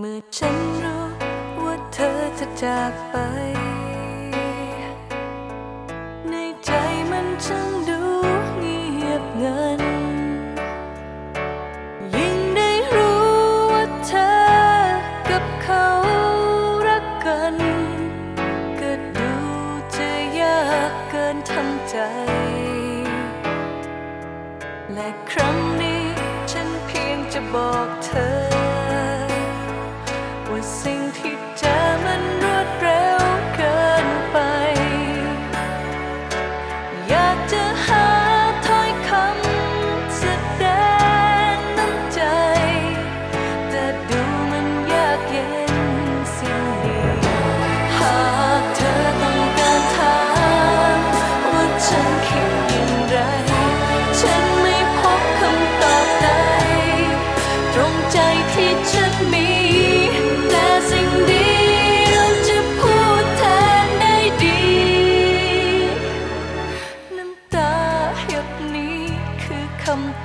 เมื่อฉันรู้ว่าเธอจะจากไป ในใจมันช่างดูเงียบเงิน ยิ่งได้รู้ว่าเธอกับเขารักกัน ก็ดูจะยากเกินทำใจ และครั้งนี้ฉันเพียงจะบอกเธอ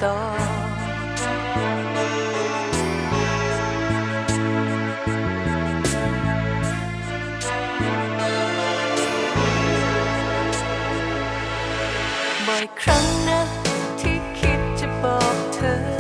ต่อ บ่อยครั้งนะที่คิดจะบอกเธอ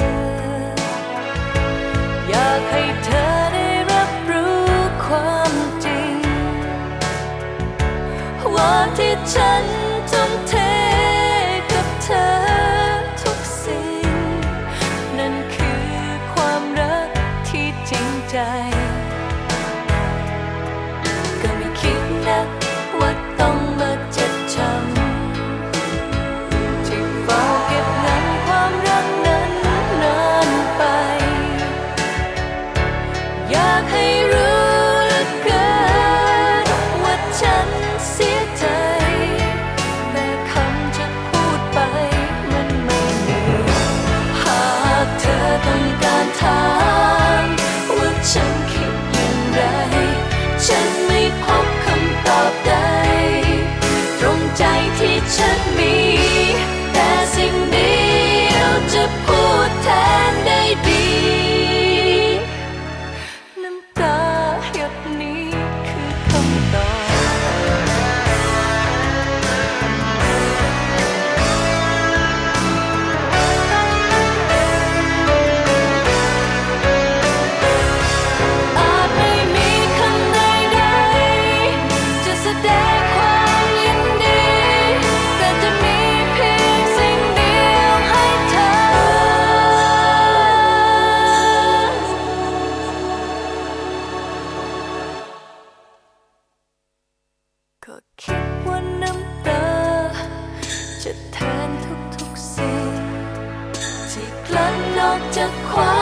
嘿 ก็คิดว่าน้ำตา จะแทนทุกๆสิ่งที่กลั้นออกจากความ